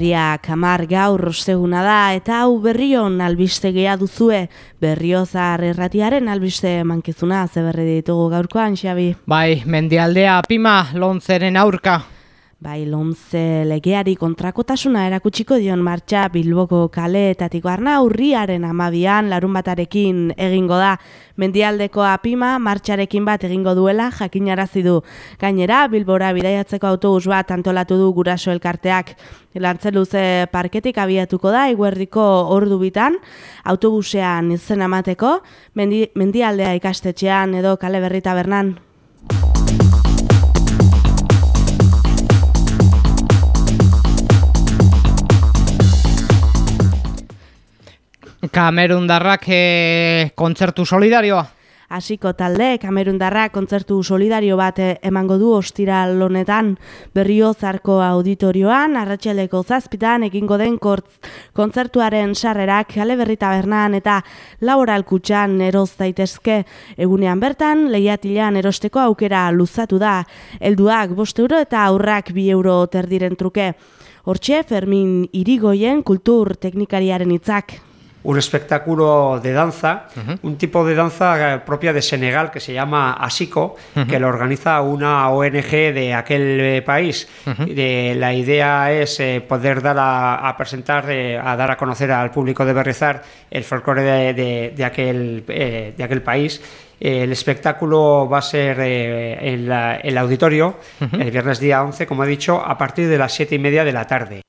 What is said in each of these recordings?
Urriak amar gaur osteguna da eta hau berrion albistegea duzue berriozar erratiaren albiste mankizuna zeberri ditugu gaurkoan, Xabi. Bai, mendialdea pima lontzeren aurka. Bai, lomze legeari kontrakotasuna erakutsiko dion martxa Bilboko kaleetatik arna urriaren amabian larun batarekin egingo da. Mendialdeko apima martxarekin bat egingo duela jakinarazi du. Gainera, Bilbora bidaiatzeko autobus bat antolatu du guraso elkarteak. Lantzeluze parketik abiatuko da, iguerdiko ordu bitan, autobusean izen amateko, mendi, mendialdea ikastetxean edo kale berri tabernan. Kamerundarrak e, kontzertu solidarioa. Hasiko talde Kamerundarrak kontzertu solidario bat eh, emango du ostiral honetan. Berriozarko auditorioan Arratsaleko zazpitan egingo den kortz, kontzertuaren sarrerak Kale Berri Tabernan eta Laboral Kutxan eroz daitezke. Egunean bertan lehiatilan erosteko aukera luzatu da. Helduak 5 euro eta aurrak 2 euro terdiren truke. Hortxe Fermin Irigoien kultur teknikariaren hitzak un espectáculo de danza, uh -huh. un tipo de danza eh, propia de Senegal que se llama Asiko, uh -huh. que lo organiza una ONG de aquel eh, país. Uh -huh. la idea es eh, poder dar a, a presentar, eh, a dar a conocer al público de Berrizar el folclore de, de, de aquel, de aquel país. El espectáculo va a ser eh, en la, el auditorio uh -huh. el viernes día 11, como he dicho, a partir de las siete y media de la tarde.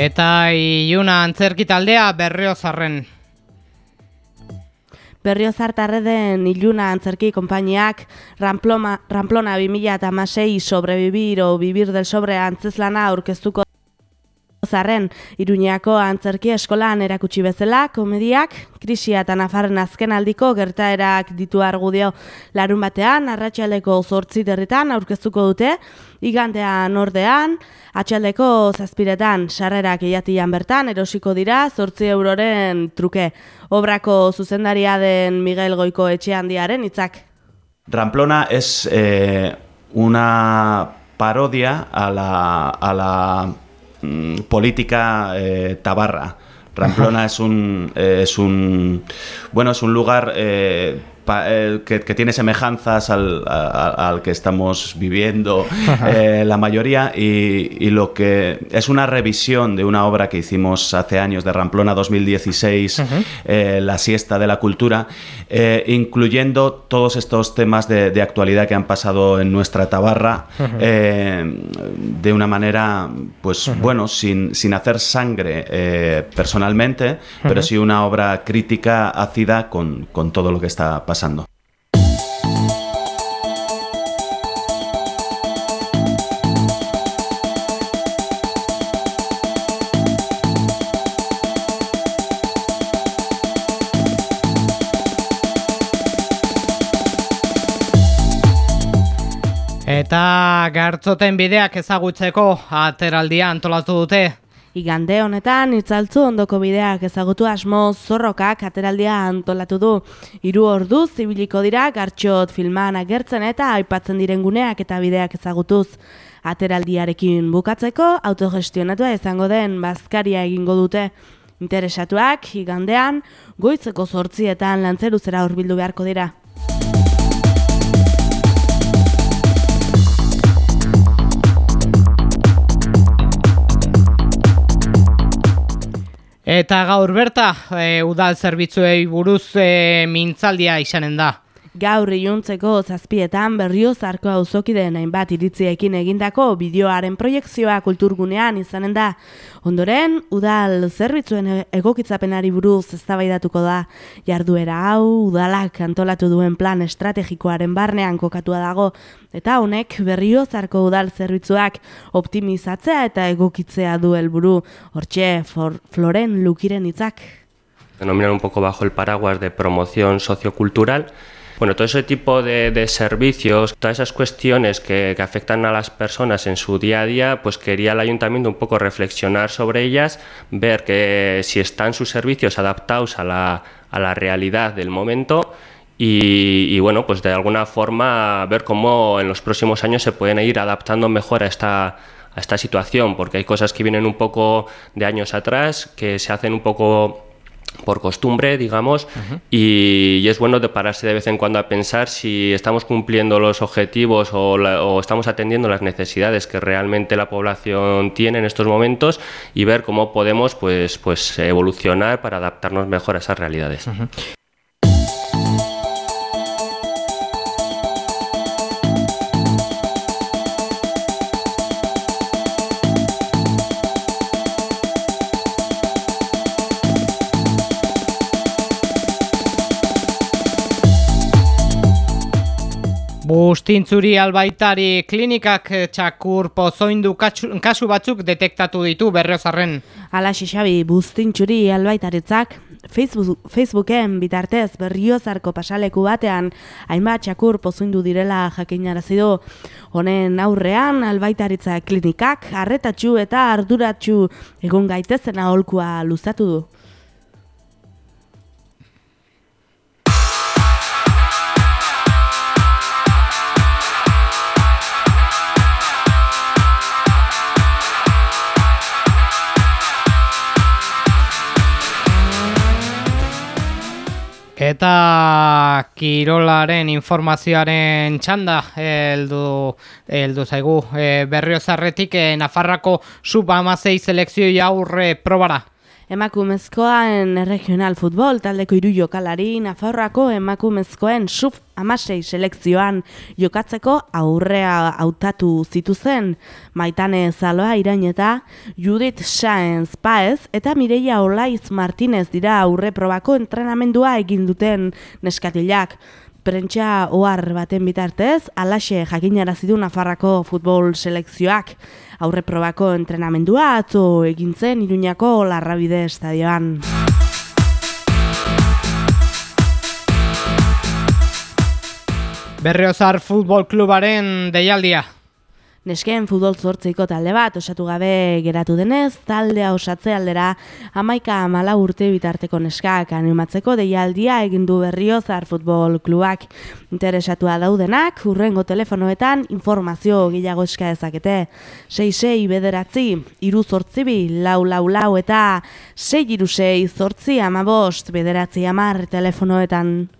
Eta iluna antzerki taldea berriozarren. Berriozartarreden iluna antzerki konpainiak Ramplona, Ramplona 2000 eta masei sobrevivir o vivir del sobre antzeslana aurkeztuko Zarren, Iruñako antzerki eskolan erakutsi bezala, komediak, krisia eta nafarren azken aldiko gertaerak ditu argudio larun batean, arratxaldeko zortzi derritan aurkeztuko dute, igandean ordean, atxaldeko zazpiretan, sarrerak eiatian bertan, erosiko dira, zortzi euroren truke. Obrako zuzendaria den Miguel Goiko etxe handiaren itzak. Ramplona es eh, una parodia a la, a la Mm, política eh, tabarra. Ramplona es un, eh, es un bueno es un lugar eh, eh, que, que, tiene semejanzas al, a, al que estamos viviendo eh, la mayoría y, y, lo que es una revisión de una obra que hicimos hace años de Ramplona 2016, uh -huh. eh, La siesta de la cultura, eh, incluyendo todos estos temas de, de, actualidad que han pasado en nuestra tabarra uh -huh. de una manera, pues uh -huh. bueno, sin, sin hacer sangre eh, personalmente, pero sí una obra crítica ácida con, con todo lo que está pasando pasando. Eta gartzoten bideak ezagutzeko ateraldia antolatu dute Igande honetan itzaltzu ondoko bideak ezagutu asmo zorrokak ateraldia antolatu du. Hiru ordu zibiliko dira gartxot filman agertzen eta aipatzen diren guneak eta bideak ezagutuz. Ateraldiarekin bukatzeko autogestionatua izango den bazkaria egingo dute. Interesatuak igandean goitzeko zortzietan lantzeruzera hurbildu beharko dira. Eta gaur berta, e, udal zerbitzuei buruz e, mintzaldia izanen da. Gaur iuntzeko zazpietan berriozarko auzokideen hainbat iritziekin egindako bideoaren proiektzioa kulturgunean izanen da. Ondoren, udal zerbitzuen egokitzapenari buruz eztabaidatuko da. Jarduera hau, udalak antolatu duen plan estrategikoaren barnean kokatua dago. Eta honek berriozarko udal zerbitzuak optimizatzea eta egokitzea du helburu. Hortxe, Floren Lukiren hitzak. Denominan un poco bajo el paraguas de promoción sociocultural, Bueno, todo ese tipo de, servicios, todas esas cuestiones que, afectan a las personas en su día a día, pues quería el ayuntamiento un poco reflexionar sobre ellas, ver que si están sus servicios adaptados a la, a la realidad del momento y, bueno, pues de alguna forma ver cómo en los próximos años se pueden ir adaptando mejor a esta, a esta situación, porque hay cosas que vienen un poco de años atrás, que se hacen un poco por costumbre, digamos, y, es bueno de pararse de vez en cuando a pensar si estamos cumpliendo los objetivos o, o, estamos atendiendo las necesidades que realmente la población tiene en estos momentos y ver cómo podemos pues, pues evolucionar para adaptarnos mejor a esas realidades. Bustintzuri albaitari klinikak eh, txakur pozoindu kasu batzuk detektatu ditu berriozarren. Ala xixabi, bustintzuri albaitaritzak Facebook, Facebooken bitartez berriozarko pasaleku batean hainbat txakur pozoindu direla jakinarazi du. Honen aurrean albaitaritza klinikak harretatxu eta arduratxu egon gaitezen aholkua luzatu du. Eta kirolaren informazioaren txanda heldu heldu zaigu e, berriozarretik e, Nafarrako sub 16 selekzioi aurre probara. Emakumezkoen regional futbol taldeko hiru jokalari Nafarroako emakumezkoen sub amasei selekzioan jokatzeko aurrea hautatu zituzen Maitane Zaloa irain eta Judith Saenz Paez eta Mireia Olaiz Martinez dira aurre probako entrenamendua egin duten neskatilak. Prentsa ohar baten bitartez, alaxe jakinara zidu Nafarrako futbol selekzioak aurre probako entrenamendua atzo egintzen Iruñako Larrabide estadioan. Berriozar Futbol Klubaren deialdia. Nesken futbol zortziko talde bat osatu gabe geratu denez, taldea osatze aldera amaika amala urte bitarteko neskak animatzeko deialdia egindu berrio zar futbol klubak. Interesatua daudenak, urrengo telefonoetan informazio gehiago eska ezakete. 6-6 bederatzi, iru zortzibi, lau lau lau eta 6 iru 6 zortzi amabost bederatzi amar telefonoetan.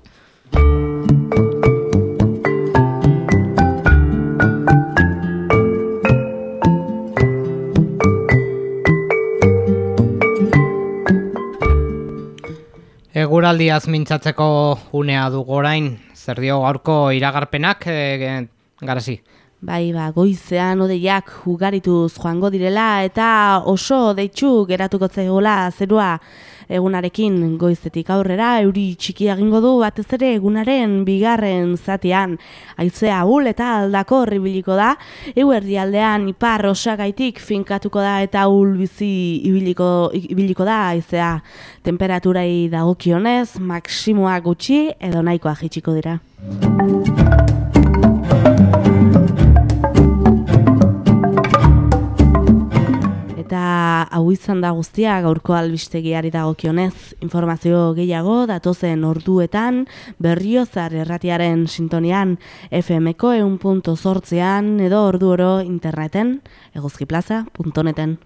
Eguraldiaz mintzatzeko unea du gorain, zer dio gaurko iragarpenak, e, garazi? Bai, ba, goizean odeiak ugarituz joango direla eta oso deitxu geratuko zegoela zerua egunarekin goizetik aurrera euri txiki egingo du batez ere egunaren bigarren zatean aizea hul eta aldako horribiliko da. Eguerdialdean ipar osagaitik finkatuko da eta hul bizi ibiliko, ibiliko da aizea temperaturai dagokionez maksimoa gutxi edo nahikoa jitsiko dira. Izan da guztia gaurko albistegiari dagokionez informazio gehiago datozen orduetan berriozar erratiaren sintonian FMko eun punto edo ordu oro interneten eguzkiplaza.neten.